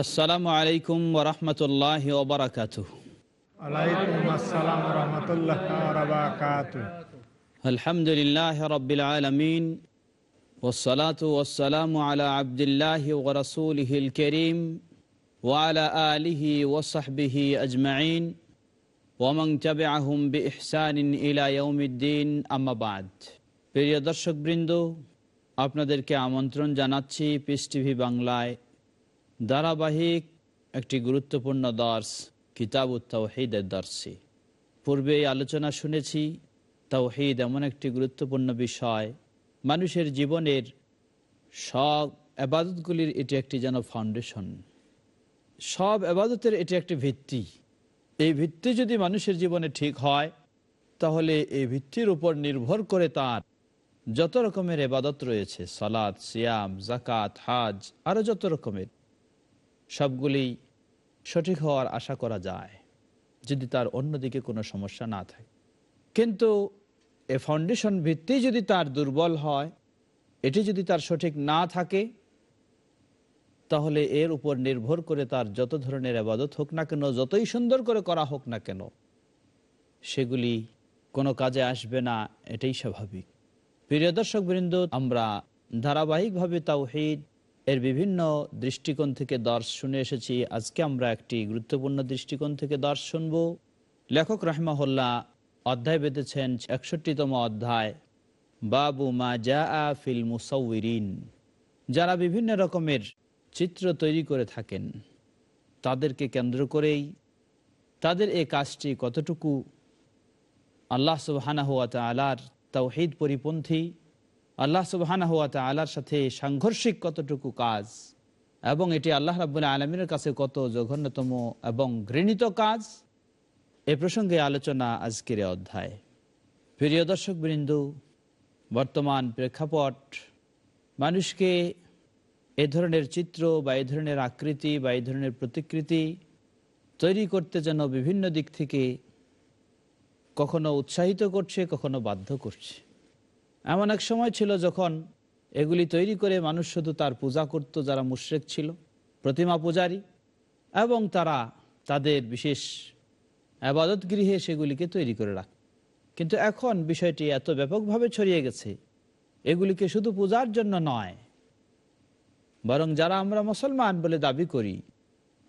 আসসালামু আলাইকুম ওরহমতুল্লাহ ওবরাকাত ওয়ালাইকুম আসসালাম রহমতুল্লাহ বারাকাতু আলহামদুলিল্লাহ রবিল আলমিন والصلاة والسلام على عبد الله ورسوله الكريم وعلى آله وصحبه أجمعين ومن تبعهم بإحسان إلى يوم الدين أما بعد প্রিয় দর্শকবৃন্দ আপনাদেরকে আমন্ত্রণ জানাচ্ছি পিস টিভি বাংলায় ধারাবাহিক একটি গুরুত্বপূর্ণ দর্শ কিতাব তাওহিদের দর্শে পূর্বে আলোচনা শুনেছি, তাওহিদ এমন একটি গুরুত্বপূর্ণ বিষয়, মানুষের জীবনের সব আবাদতগুলির এটি একটি যেন ফাউন্ডেশন সব আবাদতের এটি একটি ভিত্তি। এই ভিত্তি যদি মানুষের জীবনে ঠিক হয়, তাহলে এই ভিত্তির উপর নির্ভর করে তার যত রকমের এবাদত রয়েছে সালাদ সিয়াম জাকাত হাজ আরও যত রকমের। সবগুলি সঠিক হওয়ার আশা করা যায় যদি তার অন্যদিকে কোনো সমস্যা না থাকে। কিন্তু এ ফাউন্ডেশন ভিত্তি যদি তার দুর্বল হয়, এটি যদি তার সঠিক না থাকে, তাহলে এর উপর নির্ভর করে তার যত ধরনের আবাদত হোক না কেন, যতই সুন্দর করে করা হোক না কেন, সেগুলি কোনো কাজে আসবে না, এটাই স্বাভাবিক। প্রিয় দর্শক বৃন্দ আমরা ধারাবাহিকভাবে তাও তাওহিদ এর বিভিন্ন দৃষ্টিকোণ থেকে দর্শ শুনে এসেছি। আজকে আমরা একটি গুরুত্বপূর্ণ দৃষ্টিকোণ থেকে দর্শ শুনব লেখক রাহমাহুল্লাহ অধ্যায় বেঁধেছেন একষট্টিতম অধ্যায়। বাবু মা জা ফিল মুসাউরিন যারা বিভিন্ন রকমের চিত্র তৈরি করে থাকেন, তাদেরকে কেন্দ্র করেই তাদের এই কাজটি কতটুকু আল্লাহ সুবাহানা হুয়া তালার তাওহিদ পরিপন্থী আল্লাহ সুবাহানা হুয়া আল্লাহর সাথে সাংঘর্ষিক কতটুকু কাজ এবং এটি আল্লাহ রাবুল আলমীর কাছে কত জঘন্যতম এবং ঘৃণিত কাজ, এ প্রসঙ্গে আলোচনা আজকের এ অধ্যায়। প্রিয় দর্শক বৃন্দু বর্তমান প্রেক্ষাপট, মানুষকে এ ধরনের চিত্র বা এ ধরনের আকৃতি বা এই ধরনের প্রতিকৃতি তৈরি করতে যেন বিভিন্ন দিক থেকে কখনো উৎসাহিত করছে, কখনো বাধ্য করছে। এমন এক সময় ছিল যখন এগুলি তৈরি করে মানুষ শুধু তার পূজা করত, যারা মুশ্রেক ছিল, প্রতিমা পূজারী, এবং তারা তাদের বিশেষ আবাদত গৃহে সেগুলিকে তৈরি করে রাখ কিন্তু এখন বিষয়টি এত ব্যাপকভাবে ছড়িয়ে গেছে, এগুলিকে শুধু পূজার জন্য নয়, বরং যারা আমরা মুসলমান বলে দাবি করি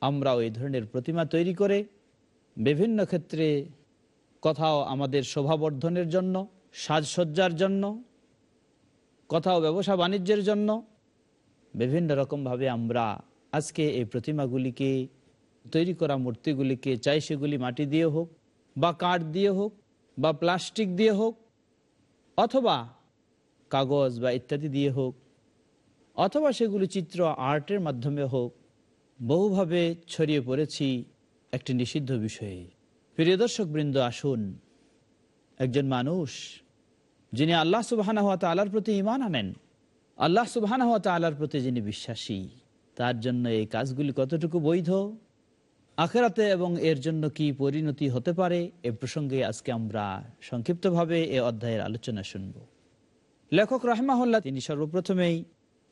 আমরা ওই ধরনের প্রতিমা তৈরি করে বিভিন্ন ক্ষেত্রে কোথাও আমাদের শোভাবর্ধনের জন্য সাজসজ্জার জন্য, কোথাও ব্যবসা বাণিজ্যের জন্য, বিভিন্ন রকমভাবে আমরা আজকে এই প্রতিমাগুলিকে তৈরি করা মূর্তিগুলিকে চাই সেগুলি মাটি দিয়ে হোক, বা কাঠ দিয়ে হোক, বা প্লাস্টিক দিয়ে হোক, অথবা কাগজ বা ইত্যাদি দিয়ে হোক, অথবা সেগুলি চিত্র আর্টের মাধ্যমে হোক, বহুভাবে ছড়িয়ে পড়েছি একটি নিষিদ্ধ বিষয়ে। প্রিয় দর্শক বৃন্দ আসুন, একজন মানুষ যিনি আল্লাহ সুবাহানা তালার প্রতি ইমান আনেন, আল্লাহ সুবাহানা তালার প্রতি যিনি বিশ্বাসী, তার জন্য এই কাজগুলি কতটুকু বৈধ? আখেরাতে এবং এর জন্য কি পরিণতি হতে পারে? এ প্রসঙ্গে আজকে আমরা সংক্ষিপ্তভাবে এ অধ্যায়ের আলোচনা শুনব। লেখক রাহমাহুল্লাহ তিনি সর্বপ্রথমেই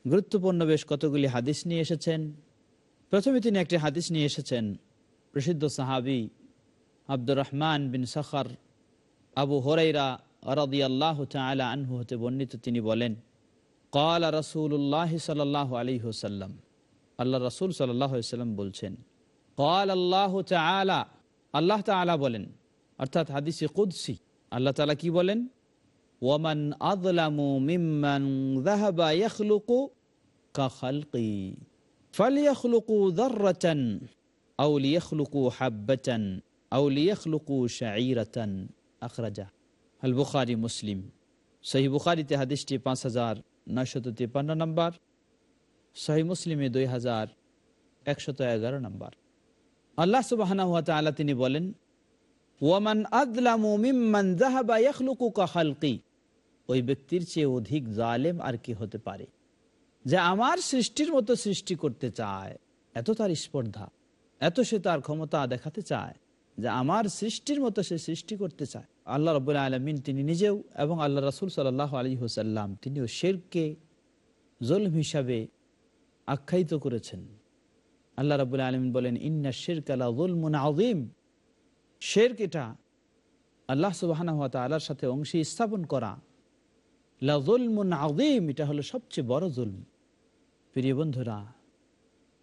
গুরুত্বপূর্ণ বেশ কতগুলি হাদিস নিয়ে এসেছেন। প্রথমে তিনি একটি হাদিস নিয়ে এসেছেন, প্রসিদ্ধ সাহাবি আব্দুর রহমান বিন সখর, আবু হরাইরা আরদি আল্লাহ তালা আনহু হতে বর্ণিত তিনি বলেন কলা রসুল্লাহ সাল্লাহ আলী হুসাল্লাম আল্লাহ রসুল সাল্লাহ সাল্লাম বলছেন কল আল্লাহ তালা আল্লাহ তালা বলেন অর্থাৎ হাদিসে কুদ্সি আল্লাহ তালা কি বলেন ওয়ামান আদলামু মিম্মান যাহাবা ইয়াখলুকু কা খালকি ফালিয়াখলুকু যাররাতান আউলিয়খলুকু হাব্বাচান আউলিয়খলুকু শাঈরাতান আখরাজা আল বুখারি মুসলিম সহি বুখারিতে হাদিসটি পাঁচ হাজার নয়শত তিপ্পান্ন নম্বর। সহি মুসলিমে দুই হাজার একশত এগারো নম্বর। আল্লাহ সুবাহানা হাত আল্লাহ তিনি বলেন, ওয়ামান আদলামু মিম্মান জাহাবা ইয়াখলুকু কা খালকি ওই ব্যক্তির চেয়ে অধিক জালেম আর কি হতে পারে, যে আমার সৃষ্টির মতো সৃষ্টি করতে চায়। এত তার স্পর্ধা, এত সে তার ক্ষমতা দেখাতে চায়, যে আমার সৃষ্টির মতো সে সৃষ্টি করতে চায়। আল্লাহ রব আলমিন তিনি নিজেও এবং আল্লাহ রাসুল সাল্লাহ আলী হুসাল্লাম তিনিও শেরকে, জলম হিসাবে আখ্যায়িত করেছেন। আল্লাহ রবুল্লা আলমিন বলেন, ইন্না শেরক আল্লাহ জুলমুন আজিম শেরক এটা আল্লাহ সুবাহানা আল্লাহর সাথে অংশী স্থাপন করা। আজিম এটা হলো সবচেয়ে বড় জুলম। প্রিয় বন্ধুরা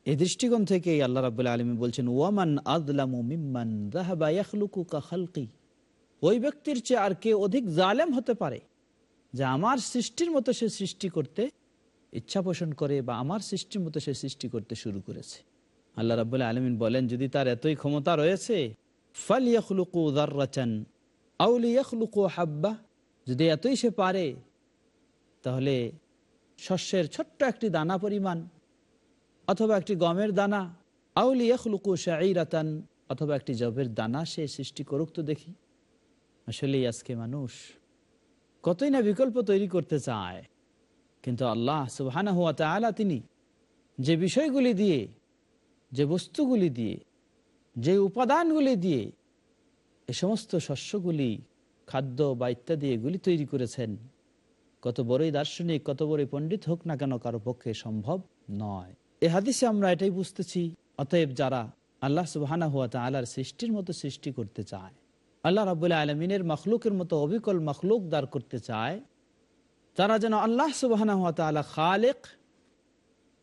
এই দৃষ্টিকোণ থেকে আল্লাহ রাবুল্লাহ আলমী বলছেন ওয়ামান আদলামু মিম্মান জাহাবা ইয়াখলুকু কা খালকি। ওই ব্যক্তির চেয়ে আর কে অধিক জালেম হতে পারে, যে আমার সৃষ্টির মতো সে সৃষ্টি করতে ইচ্ছা পোষণ করে বা আমার সৃষ্টির মতো সে সৃষ্টি করতে শুরু করেছে। আল্লাহ রাবুল্লাহ আলমিন বলেন, যদি তার এতই ক্ষমতা রয়েছে ফাল ইয়াখলুকু দার্রাচান আউলি ইয়াখলুকু হাব্বা, যদি এতই সে পারে, তাহলে শস্যের ছোট্ট একটি দানা পরিমাণ অথবা একটি গমের দানা আউলি ইয়াখলুকু শাঈরাতান, অথবা একটি জবের দানা সে সৃষ্টি করুক তো দেখি। আসলেই আজকে মানুষ কতই না বিকল্প তৈরি করতে চায়। কিন্তু আল্লাহ সুবহানা হুয়া তালা তিনি যে বিষয়গুলি দিয়ে, যে বস্তুগুলি দিয়ে, যে উপাদানগুলি দিয়ে এ সমস্ত শস্যগুলি, খাদ্য বা ইত্যাদি এগুলি তৈরি করেছেন, কত বড়ই দার্শনিক, কত বড়ই পণ্ডিত হোক না কেন কারও পক্ষে সম্ভব নয়। এ হাদিসে আমরা এটাই বুঝতেছি, অতএব যারা আল্লাহ সুবাহানা হুয়া তালার সৃষ্টির মতো সৃষ্টি করতে চায় আল্লাহ রাবুল্লাহ আলমিনের মখলুকের মতো অবিকল মখলুক দাঁড় করতে চায় তারা যেন আল্লাহ তালা খালেক,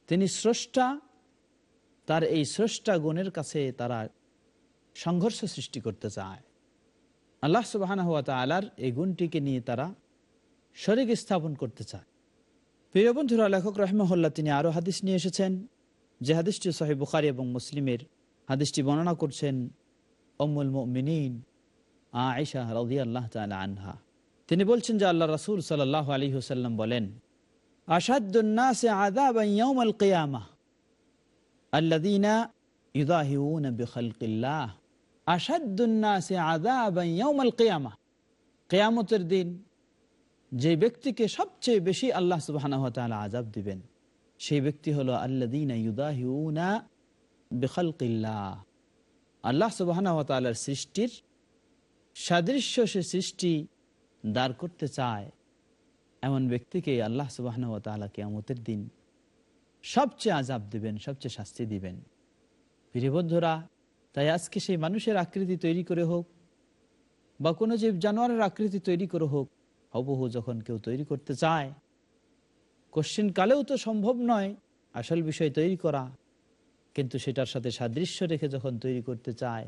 তিনি স্রষ্টা, তার এই স্রষ্টা গুণের কাছে তারা সংঘর্ষ সৃষ্টি করতে চায়। আল্লাহ সুবাহানা হুয়া তালার এই গুণটিকে নিয়ে তারা শরিক স্থাপন করতে চায়। প্রিয় লেখক রহমহল্লা তিনি আরও হাদিস নিয়ে এসেছেন, যে হাদিসটি সাহেব বুখারি এবং মুসলিমের হাদিসটি বর্ণনা করছেন অমুল মিনীন আয়সা রদি আল্লাহ তালা আনহা তিনি বলছেন যে আল্লাহ রাসুল সাল্লাহ আলী হুসাল্লাম বলেন আসাদুন্নাসে আদাব ইয়াউমাল কিয়ামা আল্লাদিনা ইউদাহিউন বিখালকিল্লাহ আসাদুন্নাসে আদাব ইয়াউমাল কিয়ামা কিয়ামতের দিন যে ব্যক্তিকে সবচেয়ে বেশি আল্লাহ সুবাহ আজাব দিবেন সেই ব্যক্তি হলো আল্লাদিনা বেখালকিল্লাহ আল্লাহ সুবাহ সৃষ্টির সাদৃশ্য সে সৃষ্টি দাঁড় করতে চায় এমন ব্যক্তিকে আল্লাহ সুবাহ কেয়ামতের দিন সবচেয়ে আজাব দিবেন, সবচেয়ে শাস্তি দিবেন। প্রিয়বদ্ধরা তাই আজকে সেই মানুষের আকৃতি তৈরি করে হোক বা কোনো জীব জানোয়ারের আকৃতি তৈরি করে হোক, হবহু যখন কেউ তৈরি করতে চায়, কোশ্চিন কালেও তো সম্ভব নয় আসল বিষয় তৈরি করা। কিন্তু সেটার সাথে সাদৃশ্য রেখে যখন তৈরি করতে চায়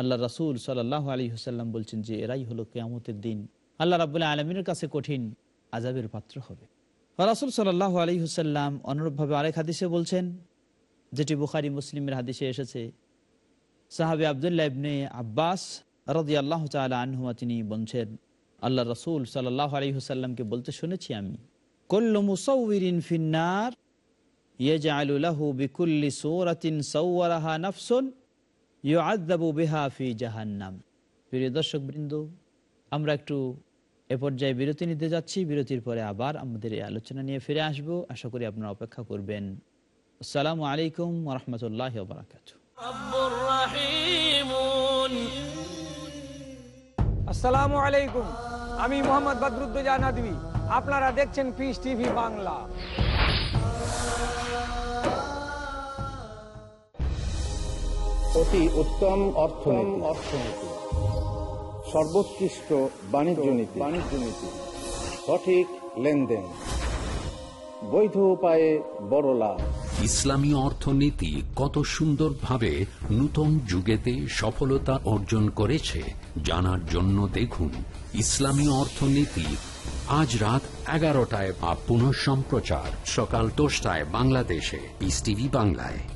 আল্লাহ রাসুল সাল্লাহ আলী হুসাল্লাম বলছেন যে এরাই হলো কেয়ামতের দিন। আল্লাহ রাবুল্লাহ আলমিনের কাছে কঠিন আজাবের পাত্র হবে। রাসুল সাল্লাহ আলী হুসাল্লাম অনুরূপভাবে আরেক হাদিসে বলছেন, যেটি বুখারি মুসলিমের হাদিসে এসেছে। সাহাবে আবদুল্লাহ ইবনে আব্বাস রদি আল্লাহ তালা আনহুমা তিনি বলছেন আল্লাহ রসুল সাল্লাহ আলী হুসাল্লামকে বলতে শুনেছি আমি, কল্লু ফিন্নার ইয়াজআলুলাহু বিকুল্লি সূরাতিন সাওয়ারাহা নাফসুন ইউ বিহা ফি জাহান্নাম। প্রিয় দর্শক বৃন্দ আমরা একটু এ পর্যায়ে বিরতি নিতে যাচ্ছি। বিরতির পরে আবার আমাদের এই আলোচনা নিয়ে ফিরে আসব। আশা করি আপনারা অপেক্ষা করবেন। আসসালামু আলাইকুম রহমতুল্লাহ বারাকাতু আসসালামু আলাইকুম। আমি মোহাম্মদ বদরুদ্দোজা নদী আপনারা দেখছেন পিস টিভি বাংলা। অতি উত্তম অর্থনীতি। অর্থনীতি। সর্বোৎকৃষ্ট বাণিজ্য নীতি। বাণিজ্য নীতি। সঠিক লেনদেন। বৈধ উপায়ে বড় লাভ। ইসলামী অর্থনীতি কত সুন্দরভাবে নূতন যুগেতে সফলতা অর্জন করেছে জানার জন্য দেখুন ইসলামী অর্থনীতি। আজ রাত এগারোটায় বা পুনঃ সম্প্রচার সকাল দশটায় বাংলাদেশে। টিভি বাংলায়।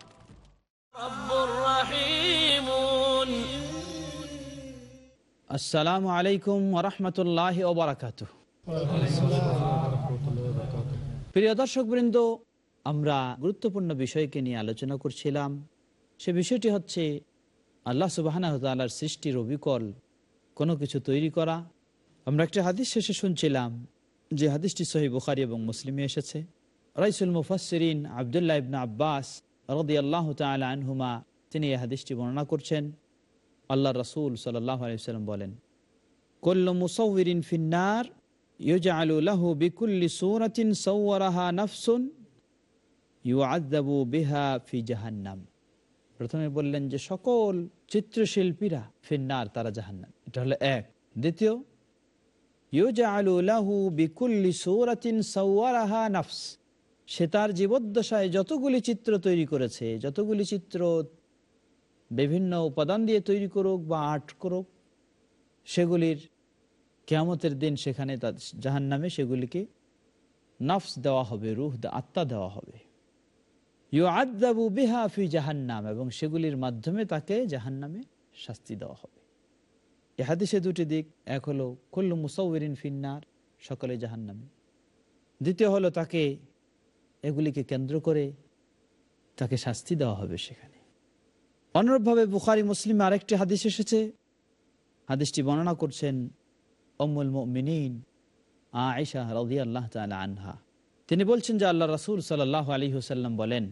আসসালামু আলাইকুম ওরহমতুল্লাহ ওবরাকাত প্রিয় দর্শক বৃন্দ আমরা গুরুত্বপূর্ণ বিষয়কে নিয়ে আলোচনা করছিলাম। সে বিষয়টি হচ্ছে, আল্লাহ সুবাহানা তালার সৃষ্টির অবিকল কোনো কিছু তৈরি করা। আমরা একটা হাদিস শেষে শুনছিলাম, যে হাদিসটি সহি বুখারি এবং মুসলিমে এসেছে। রাইসুল মুফাসরিন আবদুল্লাহ ইবনা আব্বাস রদি আল্লাহ তালা আনহুমা, তিনি এই হাদিসটি বর্ণনা করছেন। আল্লাহ রসুল সাল্লাহ বলেন, কল্ল মুসৌরিন ফিন্নার বিকুল্লি বিহা ফি জাহান্নাম। প্রথমে বললেন যে সকল চিত্রশিল্পীরা ফিন্নার, তারা জাহান্নাম। এটা হলো এক। দ্বিতীয় বিকুল্লি সে তার জীবদ্দশায় যতগুলি চিত্র তৈরি করেছে, যতগুলি চিত্র বিভিন্ন উপাদান দিয়ে তৈরি করুক বা আর্ট করুক, সেগুলির কেয়ামতের দিন সেখানে জাহান নামে সেগুলিকে নফস দেওয়া হবে, রুহ আত্মা দেওয়া হবে। ইউ আদাবু বিহা ফি জাহান্নাম, এবং সেগুলির মাধ্যমে তাকে জাহান্নামে শাস্তি দেওয়া হবে। এ দুটি দিক, এক হলো, কুল্লু মুসাউরিন ফিন্নার, সকলে জাহান্নামে। দ্বিতীয় হলো, তাকে এগুলিকে কেন্দ্র করে তাকে শাস্তি দেওয়া হবে সেখানে। অনুরূপভাবে বুখারি, মুসলিম আরেকটি হাদিস এসেছে। হাদিসটি বর্ণনা করছেন অমুল মিনীন আয়েশা রাজি আল্লাহ আনহা। তিনি বলছেন যে আল্লাহ রাসুল সাল্লাহ আলী হুসাল্লাম বলেন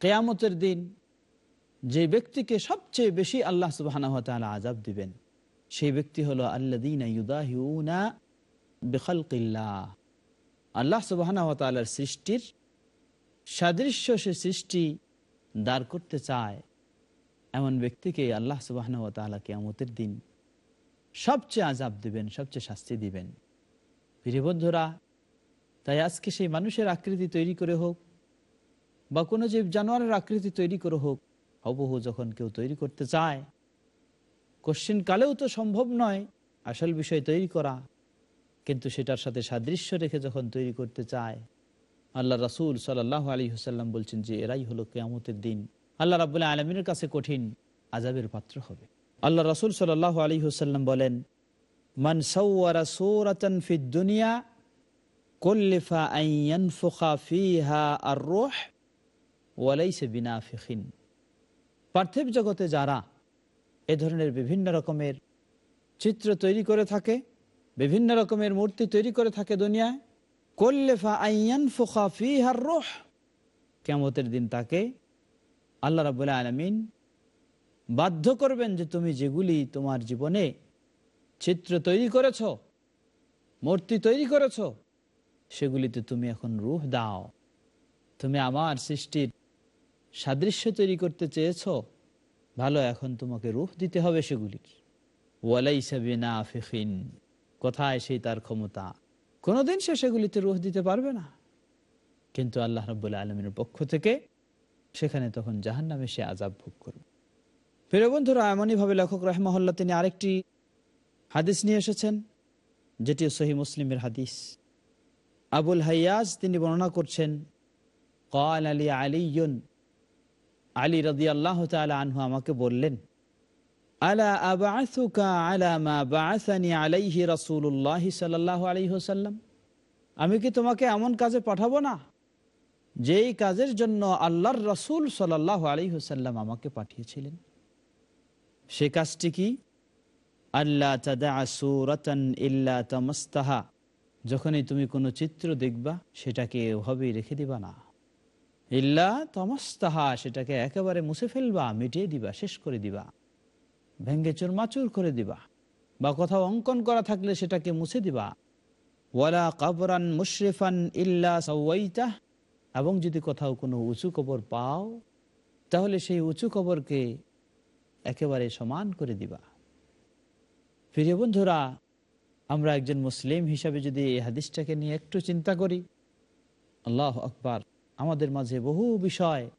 কিয়ামতের দিন যে ব্যক্তিকে সবচেয়ে বেশি আল্লাহ তাআলা আযাব দিবেন সেই ব্যক্তি হলো আল্লাদিনা আল্লাহ ওয়া সৃষ্টির সাদৃশ্য সে সৃষ্টি দাঁড় করতে চায় এমন ব্যক্তিকে আল্লাহ ওয়া তাআলা দিন সবচেয়ে আজাব দিবেন, সবচেয়ে শাস্তি দিবেন। প্রিয় তাই আজকে সেই মানুষের আকৃতি তৈরি করে হোক বা কোনো জীব জানোয়ারের আকৃতি তৈরি করে হোক, হবহু যখন কেউ তৈরি করতে চায় কোশ্চিন কালেও তো সম্ভব নয়, আসল বিষয় তৈরি করা। কিন্তু সেটার সাথে সাদৃশ্য রেখে যখন তৈরি করতে চায়, আল্লাহ রাসুল সাল্লাহ আলী হুসাল্লাম বলছেন যে, এরাই হলো কেয়ামতের দিন। আল্লাহ রাবুল্লাহ আলমিনের কাছে কঠিন আজাবের পাত্র হবে। আল্লাহ রাসুল সাল্লাহ আলী হুসাল্লাম বলেন, মান ফি দুনিয়া আইয়ান আর রোহ বিনা পার্থিব জগতে যারা এ ধরনের বিভিন্ন রকমের চিত্র তৈরি করে থাকে, বিভিন্ন রকমের মূর্তি তৈরি করে থাকে দুনিয়ায়। কল্লেফা আইয়ান ফুখা ফিহার রোহ। কেমতের দিন তাকে আল্লাহ রাবুল্লাহ আলমিন বাধ্য করবেন যে তুমি যেগুলি তোমার জীবনে চিত্র তৈরি করেছ, মূর্তি তৈরি করেছ, সেগুলিতে তুমি এখন রুহ দাও। তুমি আমার সৃষ্টির সাদৃশ্য তৈরি করতে চেয়েছ। ভালো, এখন তোমাকে রুহ দিতে হবে সেগুলির ওয়ালাইসাবিনা ফিখিন কোথায় সেই তার ক্ষমতা? কোনোদিন সে সেগুলিতে রুহ দিতে পারবে না। কিন্তু আল্লাহ রব্বুল্লাহ আলমীর পক্ষ থেকে সেখানে তখন জাহান নামে সে আজাব ভোগ করবে। প্রিয় বন্ধুরা, এমনইভাবে লেখক রহমহল্লা তিনি আরেকটি হাদিস নিয়ে এসেছেন, যেটি সহি মুসলিমের হাদিস। আবুল হাইয়াজ তিনি বর্ণনা করছেন কল আলী আলিয়ন আলী রদি আল্লাহ আনহু আমাকে বললেন, আলা আলা আলাইহি আমি কি তোমাকে এমন কাজে পাঠাবো না, যেই কাজের জন্য আল্লাহর রসুল সাল্লাল্লাহু আলাইহি হুসাল্লাম আমাকে পাঠিয়েছিলেন? সে কাজটি কি? আল্লাহ যখনই তুমি কোনো চিত্র দেখবা, সেটাকে ওভাবেই রেখে দিবা না। ইল্লা তমস্তাহা, সেটাকে একেবারে মুছে ফেলবা, মিটিয়ে দিবা, শেষ করে দিবা, ভেঙ্গে চুরমাচুর করে দিবা, বা কোথাও অঙ্কন করা থাকলে সেটাকে মুছে দিবা। ওয়ালা কাবরান মুশরিফান ইল্লা সাওয়াইতা এবং যদি কোথাও কোনো উঁচু কবর পাও, তাহলে সেই উঁচু কবরকে একেবারে সমান করে দিবা। প্রিয় বন্ধুরা, আমরা একজন মুসলিম হিসাবে যদি এই হাদিসটাকে নিয়ে একটু চিন্তা করি, আল্লাহ আকবার। আমাদের মাঝে বহু বিষয়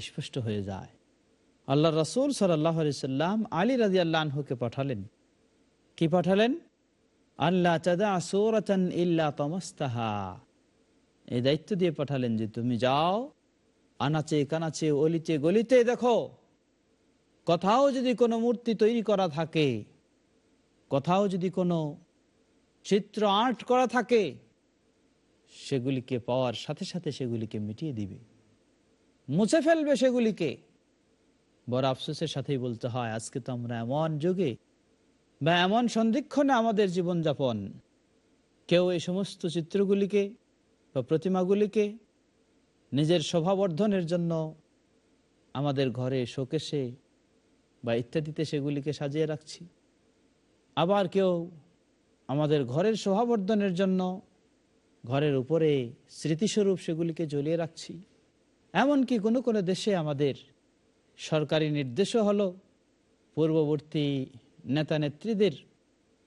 স্পষ্ট হয়ে যায়। আল্লাহ রসুল সাল্লাহ সাল্লাম আলী রাজি আল্লাহকে পাঠালেন। কি পাঠালেন? আল্লাহ ইল্লা তমস্তাহা। এই দায়িত্ব দিয়ে পাঠালেন যে, তুমি যাও, আনাচে কানাচে, অলিতে গলিতে দেখো। কোথাও যদি কোনো মূর্তি তৈরি করা থাকে, কোথাও যদি কোনো চিত্র আর্ট করা থাকে সেগুলিকে পাওয়ার সাথে সাথে সেগুলিকে মিটিয়ে দিবে। মুছে ফেলবে সেগুলিকে। বড় আফসোসের সাথেই বলতে হয়, আজকে তো আমরা এমন যুগে বা এমন সন্ধিক্ষণে আমাদের জীবনযাপন। কেউ এই সমস্ত চিত্রগুলিকে বা প্রতিমাগুলিকে নিজের শোভাবর্ধনের জন্য আমাদের ঘরে শোকেশে বা ইত্যাদিতে সেগুলিকে সাজিয়ে রাখছি। আবার কেউ আমাদের ঘরের শোভাবর্ধনের জন্য ঘরের উপরে স্মৃতিস্বরূপ সেগুলিকে জ্বলিয়ে রাখছি। এমনকি কোনো কোনো দেশে আমাদের সরকারি নির্দেশও হলো, পূর্ববর্তী নেতা নেত্রীদের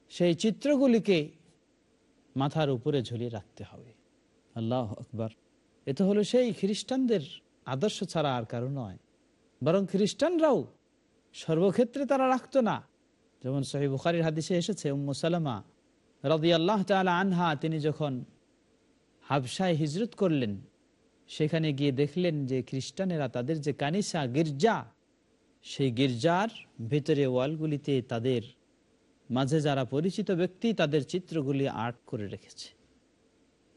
সেই চিত্রগুলিকে মাথার উপরে ঝুলিয়ে রাখতে হবে। আল্লাহ আকবার। এ তো হলো সেই খ্রিস্টানদের আদর্শ ছাড়া আর কারও নয়। বরং খ্রিস্টানরাও সর্বক্ষেত্রে তারা রাখতো না। যেমন সহি বুখারির হাদিসে এসেছে, উম্মু সালামা রদি আল্লাহ তালা আনহা, তিনি যখন হাবসায় হিজরত করলেন। সেখানে গিয়ে দেখলেন যে খ্রিস্টানেরা তাদের যে কানিসা গির্জা, সেই গির্জার ভেতরে ওয়ালগুলিতে তাদের মাঝে যারা পরিচিত ব্যক্তি, তাদের চিত্রগুলি আর্ট করে রেখেছে।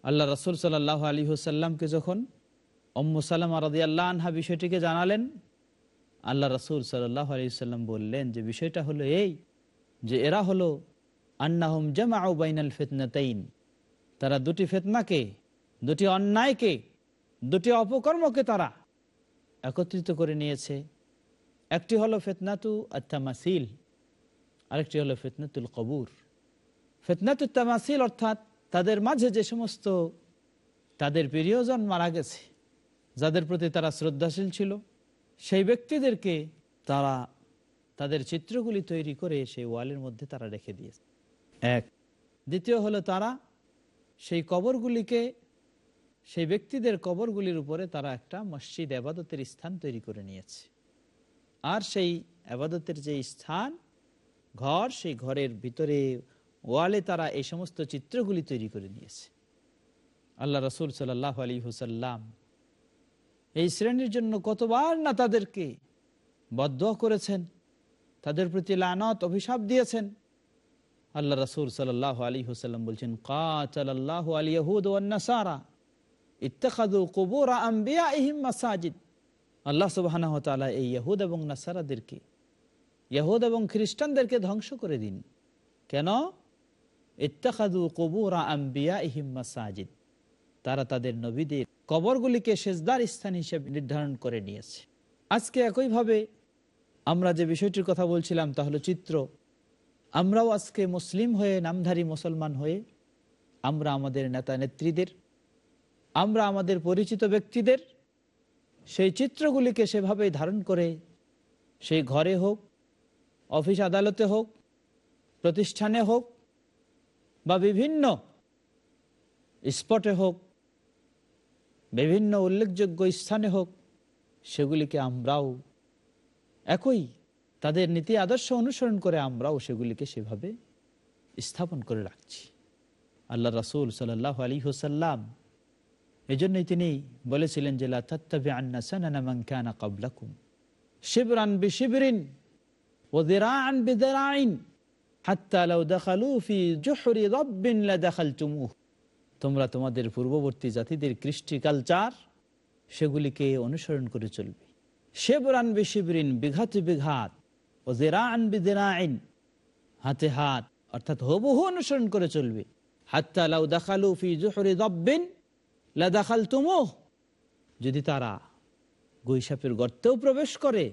আল্লাহ রসুল সাল্লাহ আলী হুসাল্লামকে যখন অম্মু সাল্লামা রদি আল্লাহ আনহা বিষয়টিকে জানালেন, আল্লাহ রসুল সাল্লাহ আলী সাল্লাম বললেন যে বিষয়টা হলো এই যে এরা হলো আন্নাহম জামাউ বাইনাল ফেতনাতাইন। তারা দুটি ফেতনাকে দুটি অন্যায়কে, দুটি অপকর্মকে তারা একত্রিত করে নিয়েছে। একটি হলো ফেতনাতু আত্মামাসিল আরেকটি হলো ফেতনাতুল কবুর। ফেতনাতুল তামাসিল অর্থাৎ তাদের মাঝে যে সমস্ত তাদের প্রিয়জন মারা গেছে, যাদের প্রতি তারা শ্রদ্ধাশীল ছিল, সেই ব্যক্তিদেরকে তারা তাদের চিত্রগুলি তৈরি করে সেই ওয়ালের মধ্যে তারা রেখে দিয়েছে। এক। দ্বিতীয় হলো তারা সেই কবরগুলিকে সেই ব্যক্তিদের কবরগুলির উপরে তারা একটা মসজিদ, আবাদতের স্থান তৈরি করে নিয়েছে। আর সেই আবাদতের যে স্থান, ঘর, সেই ঘরের ভিতরে ওয়ালে তারা এই সমস্ত চিত্রগুলি তৈরি করে নিয়েছে। আল্লাহ রসুল সাল্লাহ আলী হুসাল্লাম এই শ্রেণির জন্য কতবার না তাদেরকে বদ্ধ করেছেন, তাদের প্রতি লানত, অভিশাপ দিয়েছেন। আল্লাহ রসুল সাল্লাহ আলী হুসাল্লাম বলছেন কাচাল আল্লাহ আলিয়াহুদ ওয়ান্নাসারা। ইত্তাখাদু কবুরা আম্বিয়া ইহিম মাসাজিদ। আল্লাহ সুবাহানা এই ইয়াহুদ এবং নাসারাদেরকে ইয়াহুদ এবং খ্রিস্টানদেরকে ধ্বংস করে দিন। কেন? ইত্তাখাদু কবুরা আম্বিয়া ইহিম মাসাজিদ। তারা তাদের নবীদের কবরগুলিকে সেজদার স্থান হিসেবে নির্ধারণ করে নিয়েছে। আজকে একইভাবে আমরা যে বিষয়টির কথা বলছিলাম, তা হলো চিত্র। আমরাও আজকে মুসলিম হয়ে, নামধারী মুসলমান হয়ে আমরা আমাদের নেতা নেত্রীদের আমরা আমাদের পরিচিত ব্যক্তিদের সেই চিত্রগুলিকে সেভাবেই ধারণ করে সেই ঘরে হোক, অফিস আদালতে হোক, প্রতিষ্ঠানে হোক বা বিভিন্ন স্পটে হোক, বিভিন্ন উল্লেখযোগ্য স্থানে হোক, সেগুলিকে আমরাও একই তাদের নীতি আদর্শ অনুসরণ করে আমরাও সেগুলিকে সেভাবে স্থাপন করে রাখছি। আল্লাহ রাসুল সাল্লাহ আলী হোসাল্লাম এই জন্যই তিনি বলেছিলেন যে লাত্তাবি আন্না সানানা কাবলাকুম শিবরান বি শিবরিন ও দিরান বি দিরাইন হাত্তা লাউ দাখালু ফি জুহরি রাব্বিন তোমরা তোমাদের পূর্ববর্তী জাতিদের কৃষ্টি কালচার সেগুলিকে অনুসরণ করে চলবে। শেবরান বি শিবরিন বিঘাত বিঘাত ও জেরান বি জেরাইন হাতে হাত, অর্থাৎ হবহু অনুসরণ করে চলবে। হাত্তা লাউ দাখালু ফি জুহরি রাব্বিন লাদাখাল তুমো যদি তারা গৈসাপের গর্তেও প্রবেশ করে,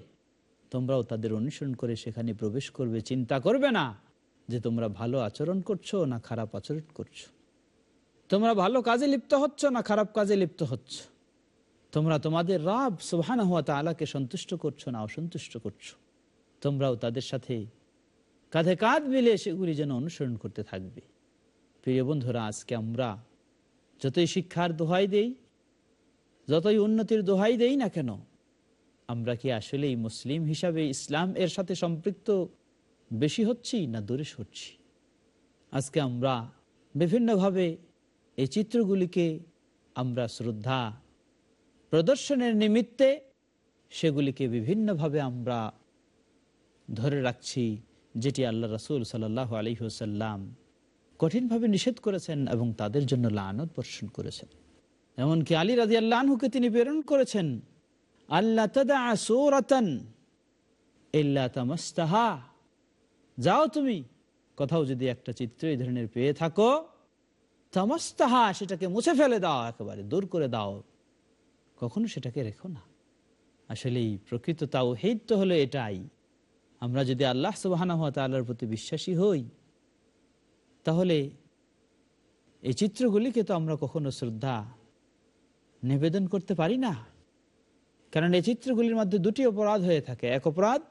তোমরাও তাদের অনুসরণ করে সেখানে প্রবেশ করবে। চিন্তা করবে না যে তোমরা ভালো আচরণ করছ না খারাপ আচরণ করছ। তোমরা ভালো কাজে লিপ্ত হচ্ছ না খারাপ কাজে লিপ্ত হচ্ছ। তোমরা তোমাদের রাব সুবহানা হাত আলাকে সন্তুষ্ট করছ না অসন্তুষ্ট করছ। তোমরাও তাদের সাথে কাঁধে কাঁধ মিলে সেগুলি যেন অনুসরণ করতে থাকবে। প্রিয় বন্ধুরা, আজকে আমরা যতই শিক্ষার দোহাই দেই, যতই উন্নতির দোহাই দেই না কেন, আমরা কি আসলেই মুসলিম হিসাবে ইসলাম এর সাথে সম্পৃক্ত বেশি হচ্ছি না দূরে সরছি? আজকে আমরা বিভিন্নভাবে এই চিত্রগুলিকে আমরা শ্রদ্ধা প্রদর্শনের নিমিত্তে সেগুলিকে বিভিন্নভাবে আমরা ধরে রাখছি, যেটি আল্লাহ রসুল সাল্লাহ আলী হুসাল্লাম কঠিনভাবে নিষেধ করেছেন এবং তাদের জন্য লানত বর্ষণ করেছেন। এমনকি আলী রাজি আল্লাহকে তিনি প্রেরণ করেছেন। আল্লাহ তদা সৌরাতন ইল্লা তামাস্তাহা। যাও তুমি, কোথাও যদি একটা চিত্র এই ধরনের পেয়ে থাকো, তামাস্তাহা সেটাকে মুছে ফেলে দাও, একেবারে দূর করে দাও। কখনো সেটাকে রেখো না। আসলে এই প্রকৃত তাও হেদ তো হলো এটাই। আমরা যদি আল্লাহ তাল্লার প্রতি বিশ্বাসী হই তাহলে এই চিত্রগুলিকে তো আমরা কখনো শ্রদ্ধা, নিবেদন করতে পারি না। কারণ এই চিত্রগুলির মধ্যে দুটি অপরাধ হয়ে থাকে। এক অপরাধ,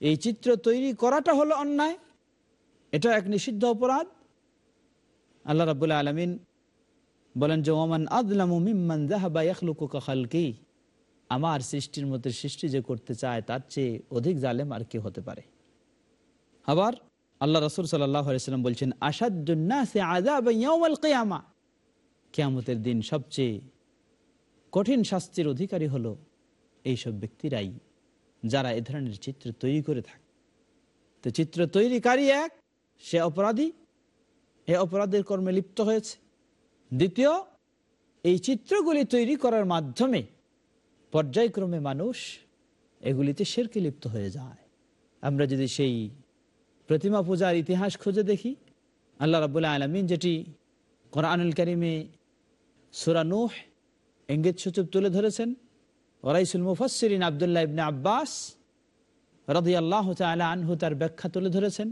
এই চিত্র তৈরি করাটা হলো অন্যায়, এটা এক নিষিদ্ধ অপরাধ। আল্লাহ রাবুল্লাহ আলমিন বলেন যে ওমান আদলামু মিম্মান জাহাবা ইয়াখলুকুকা খালকি আমার সৃষ্টির মধ্যে সৃষ্টি যে করতে চায়, তার চেয়ে অধিক জালেম আর কি হতে পারে। আবার আল্লাহ রসুল সাল্লাম বলছেন আসাদুন্নামা কেয়ামতের দিন সবচেয়ে কঠিন শাস্তির অধিকারী হলো এইসব ব্যক্তিরাই যারা এ ধরনের চিত্র তৈরি করে থাকে। তো চিত্র তৈরিকারী এক, সে অপরাধী, এ অপরাধের কর্মে লিপ্ত হয়েছে। দ্বিতীয়, এই চিত্রগুলি তৈরি করার মাধ্যমে পর্যায়ক্রমে মানুষ এগুলিতে শেরকে লিপ্ত হয়ে যায়। আমরা যদি সেই প্রতিমা পূজার ইতিহাস খুঁজে দেখি। আল্লাহ রাবুল্লাহ আলমিন যেটি কোরআনুল করিমে সুরানুহ ইঙ্গিত সূচক তুলে ধরেছেন, ওরাইসুল মুফসরিন আবদুল্লাহ ইবনে আব্বাস রদি আল্লাহ আনহু তার ব্যাখ্যা তুলে ধরেছেন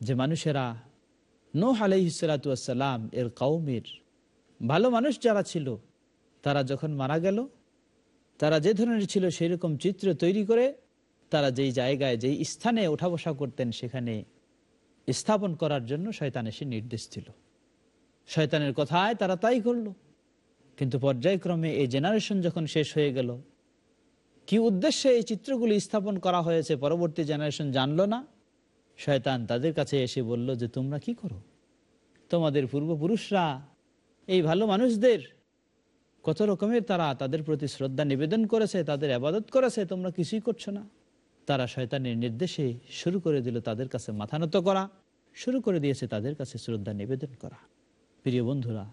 যে মানুষেরা নোহ আলহিসাল্লাম এর কৌমের ভালো মানুষ যারা ছিল, তারা যখন মারা গেল, তারা যে ধরনের ছিল সেই রকম চিত্র তৈরি করে তারা যেই জায়গায়, যেই স্থানে ওঠা বসা করতেন সেখানে স্থাপন করার জন্য শয়তান এসে নির্দেশ ছিল শয়তানের কথায় তারা তাই করল। কিন্তু পর্যায়ক্রমে এই জেনারেশন যখন শেষ হয়ে গেল, কি উদ্দেশ্যে এই চিত্রগুলি স্থাপন করা হয়েছে পরবর্তী জেনারেশন জানলো না? শয়তান তাদের কাছে এসে বলল যে, তোমরা কি করো? তোমাদের পূর্বপুরুষরা, এই ভালো মানুষদের, কত রকমের তারা তাদের প্রতি শ্রদ্ধা নিবেদন করেছে, তাদের আবাদত করেছে, তোমরা কিছুই করছ না। তারা শয়তানের নির্দেশে শুরু করে দিল তাদের কাছে মাথা নত করা, শুরু করে দিয়েছে তাদের কাছে শ্রদ্ধা নিবেদন করা। প্রিয় বন্ধুরা,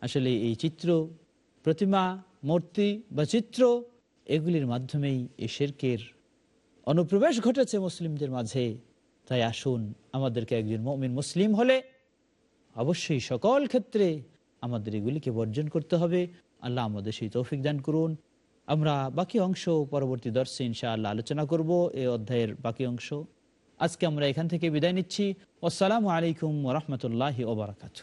আসলে এই চিত্র, প্রতিমা, মূর্তি বা চিত্র, এগুলির মাধ্যমেই এই শেরকের অনুপ্রবেশ ঘটেছে মুসলিমদের মাঝে। তাই আসুন, আমাদেরকে একজন মমিন মুসলিম হলে অবশ্যই সকল ক্ষেত্রে আমাদের এগুলিকে বর্জন করতে হবে। আল্লাহ আমাদের সেই তৌফিক দান করুন। আমরা বাকি অংশ পরবর্তী দর্শে ইনশাআল্লাহ আলোচনা করব এই অধ্যায়ের বাকি অংশ। আজকে আমরা এখান থেকে বিদায় নিচ্ছি। আসসালামু আলাইকুম ওরহমতুল্লাহ ওবরাকাতু